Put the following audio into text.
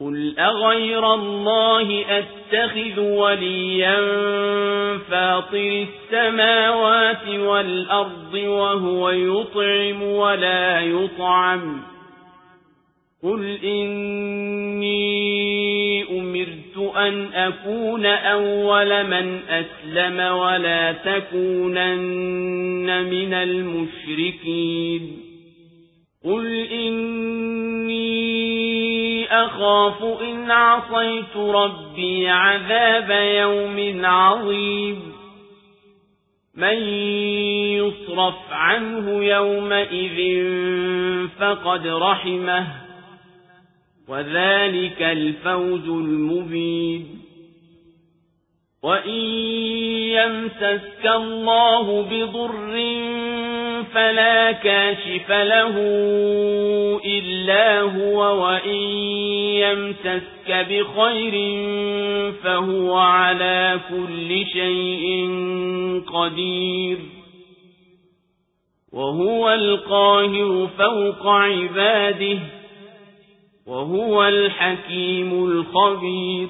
قل أغير الله أتخذ وليا فاطر السماوات والأرض وهو يطعم ولا يطعم قل إني أمرت أن أكون أول من أسلم ولا تكونن من المشركين قل إني أخاف إن عصيت ربي عذاب يوم عظيم. من يصرف عنه يومئذ فقد رحمه وذلك الفوز المبين. وإن يمسسك الله بضر فلا كاشف له إلا هو وإن يمسسك بخير فهو على كل شيء قدير. وهو القاهر فوق عباده وهو الحكيم الخبير.